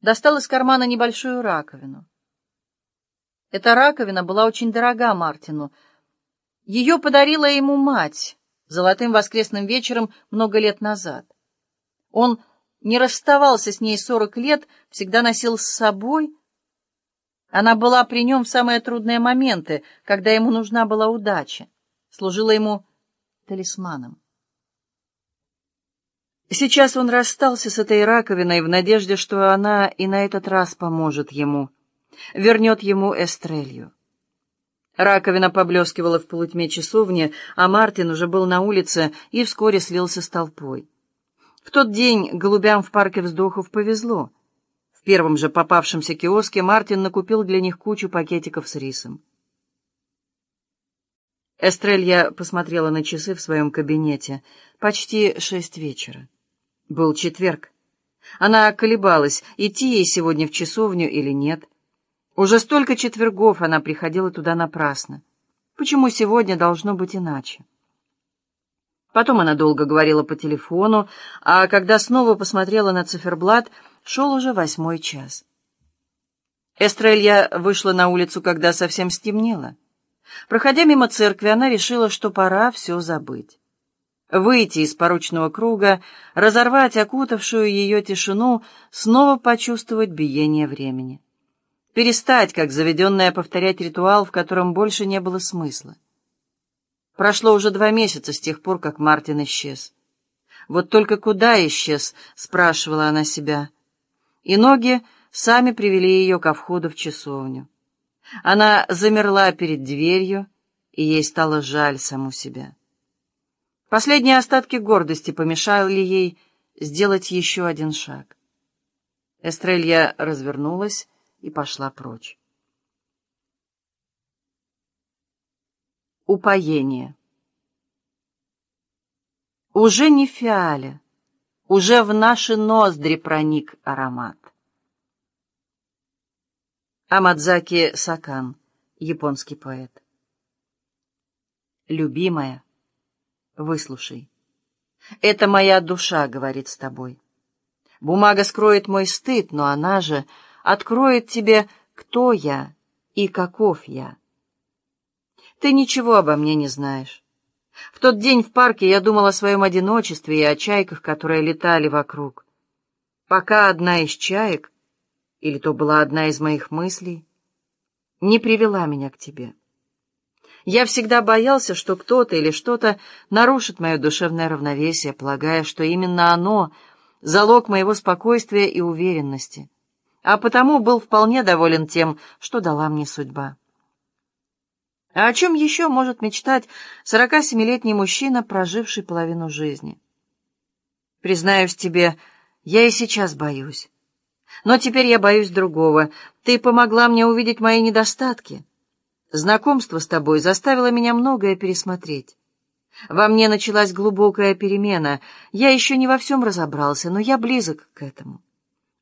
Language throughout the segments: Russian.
достал из кармана небольшую раковину. Эта раковина была очень дорога Мартину. Ее подарила ему мать золотым воскресным вечером много лет назад. Он не расставался с ней сорок лет, всегда носил с собой. Она была при нем в самые трудные моменты, когда ему нужна была удача, служила ему талисманом. Сейчас он расстался с этой раковиной в надежде, что она и на этот раз поможет ему, вернет ему Эстрелью. Раковина поблескивала в полутьме часовни, а Мартин уже был на улице и вскоре слился с толпой. В тот день голубям в парке вздохов повезло. В первом же попавшемся киоске Мартин накупил для них кучу пакетиков с рисом. Эстрелья посмотрела на часы в своем кабинете. Почти шесть вечера. Был четверг. Она колебалась, идти ей сегодня в часовню или нет. Уже столько четвергов она приходила туда напрасно. Почему сегодня должно быть иначе? Потом она долго говорила по телефону, а когда снова посмотрела на циферблат, шел уже восьмой час. Эстрелья вышла на улицу, когда совсем стемнело. Проходя мимо церкви, она решила, что пора все забыть выйти из порочного круга, разорвать окутавшую ее тишину, снова почувствовать биение времени. Перестать, как заведенная, повторять ритуал, в котором больше не было смысла. Прошло уже два месяца с тех пор, как Мартин исчез. «Вот только куда исчез?» — спрашивала она себя. И ноги сами привели ее ко входу в часовню. Она замерла перед дверью, и ей стало жаль саму себя. Последние остатки гордости помешали ей сделать еще один шаг. Эстрелья развернулась и пошла прочь. Упоение. Уже не фиаля, уже в наши ноздри проник аромат. Амадзаки Сакан, японский поэт. Любимая, Выслушай. Это моя душа говорит с тобой. Бумага скроет мой стыд, но она же откроет тебе, кто я и каков я. Ты ничего обо мне не знаешь. В тот день в парке я думал о своем одиночестве и о чайках, которые летали вокруг. Пока одна из чаек, или то была одна из моих мыслей, не привела меня к тебе. Я всегда боялся, что кто-то или что-то нарушит мое душевное равновесие, полагая, что именно оно — залог моего спокойствия и уверенности, а потому был вполне доволен тем, что дала мне судьба. А о чем еще может мечтать 47-летний мужчина, проживший половину жизни? Признаюсь тебе, я и сейчас боюсь. Но теперь я боюсь другого. Ты помогла мне увидеть мои недостатки. Знакомство с тобой заставило меня многое пересмотреть. Во мне началась глубокая перемена. Я еще не во всем разобрался, но я близок к этому.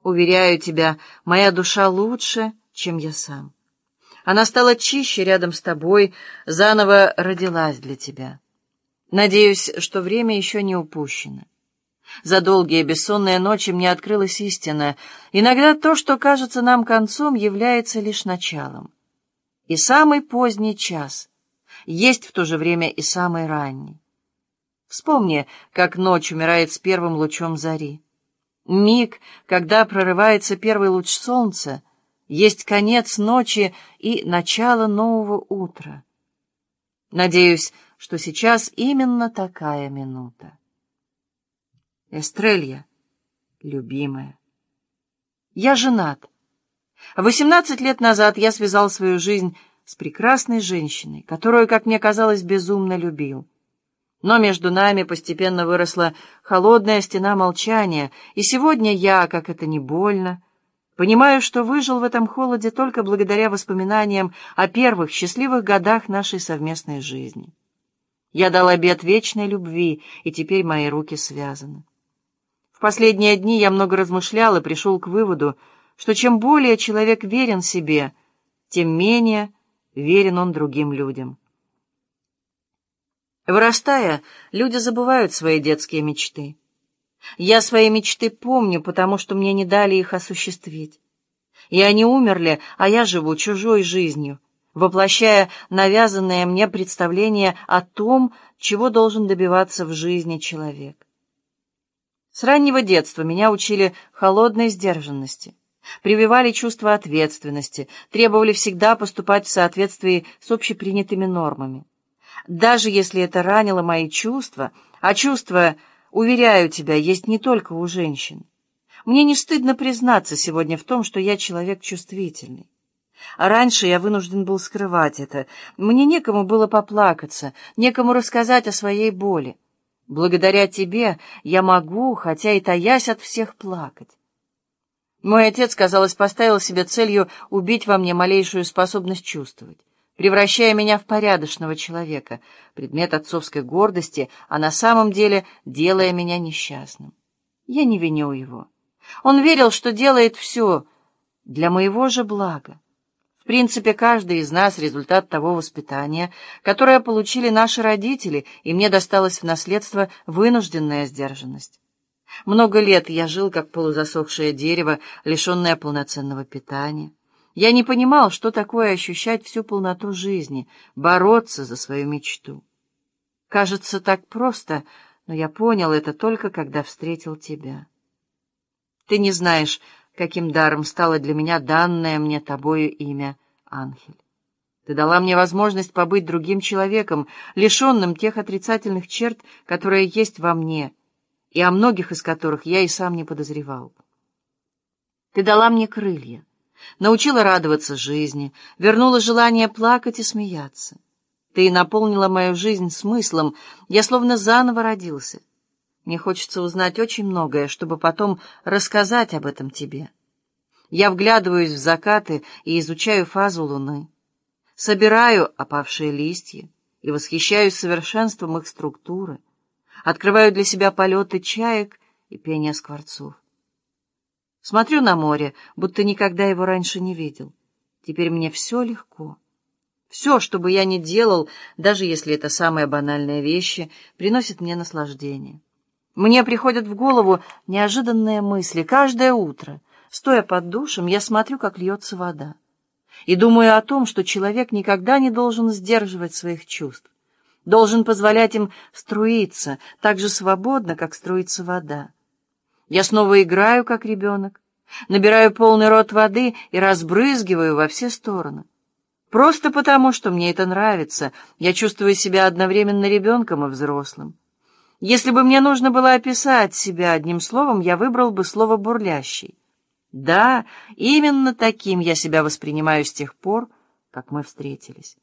Уверяю тебя, моя душа лучше, чем я сам. Она стала чище рядом с тобой, заново родилась для тебя. Надеюсь, что время еще не упущено. За долгие бессонные ночи мне открылась истина. Иногда то, что кажется нам концом, является лишь началом и самый поздний час, есть в то же время и самый ранний. Вспомни, как ночь умирает с первым лучом зари. Миг, когда прорывается первый луч солнца, есть конец ночи и начало нового утра. Надеюсь, что сейчас именно такая минута. Эстрелья, любимая, я женат. Восемнадцать лет назад я связал свою жизнь с прекрасной женщиной, которую, как мне казалось, безумно любил. Но между нами постепенно выросла холодная стена молчания, и сегодня я, как это не больно, понимаю, что выжил в этом холоде только благодаря воспоминаниям о первых счастливых годах нашей совместной жизни. Я дал обет вечной любви, и теперь мои руки связаны. В последние дни я много размышлял и пришел к выводу, что чем более человек верен себе, тем менее верен он другим людям. Вырастая, люди забывают свои детские мечты. Я свои мечты помню, потому что мне не дали их осуществить. И они умерли, а я живу чужой жизнью, воплощая навязанное мне представление о том, чего должен добиваться в жизни человек. С раннего детства меня учили холодной сдержанности, прививали чувство ответственности, требовали всегда поступать в соответствии с общепринятыми нормами. Даже если это ранило мои чувства, а чувства, уверяю тебя, есть не только у женщин. Мне не стыдно признаться сегодня в том, что я человек чувствительный. Раньше я вынужден был скрывать это. Мне некому было поплакаться, некому рассказать о своей боли. Благодаря тебе я могу, хотя и таясь от всех, плакать. Мой отец, казалось, поставил себе целью убить во мне малейшую способность чувствовать, превращая меня в порядочного человека, предмет отцовской гордости, а на самом деле делая меня несчастным. Я не виню его. Он верил, что делает все для моего же блага. В принципе, каждый из нас — результат того воспитания, которое получили наши родители, и мне досталась в наследство вынужденная сдержанность. Много лет я жил как полузасохшее дерево, лишенное полноценного питания. Я не понимал, что такое ощущать всю полноту жизни, бороться за свою мечту. Кажется, так просто, но я понял это только, когда встретил тебя. Ты не знаешь, каким даром стало для меня данное мне тобою имя Анхель. Ты дала мне возможность побыть другим человеком, лишенным тех отрицательных черт, которые есть во мне, и о многих из которых я и сам не подозревал. Ты дала мне крылья, научила радоваться жизни, вернула желание плакать и смеяться. Ты наполнила мою жизнь смыслом, я словно заново родился. Мне хочется узнать очень многое, чтобы потом рассказать об этом тебе. Я вглядываюсь в закаты и изучаю фазу луны. Собираю опавшие листья и восхищаюсь совершенством их структуры. Открываю для себя полеты чаек и пение скворцов. Смотрю на море, будто никогда его раньше не видел. Теперь мне все легко. Все, что бы я ни делал, даже если это самые банальные вещи, приносит мне наслаждение. Мне приходят в голову неожиданные мысли каждое утро. Стоя под душем, я смотрю, как льется вода. И думаю о том, что человек никогда не должен сдерживать своих чувств. Должен позволять им струиться так же свободно, как струится вода. Я снова играю, как ребенок, набираю полный рот воды и разбрызгиваю во все стороны. Просто потому, что мне это нравится, я чувствую себя одновременно ребенком и взрослым. Если бы мне нужно было описать себя одним словом, я выбрал бы слово «бурлящий». Да, именно таким я себя воспринимаю с тех пор, как мы встретились.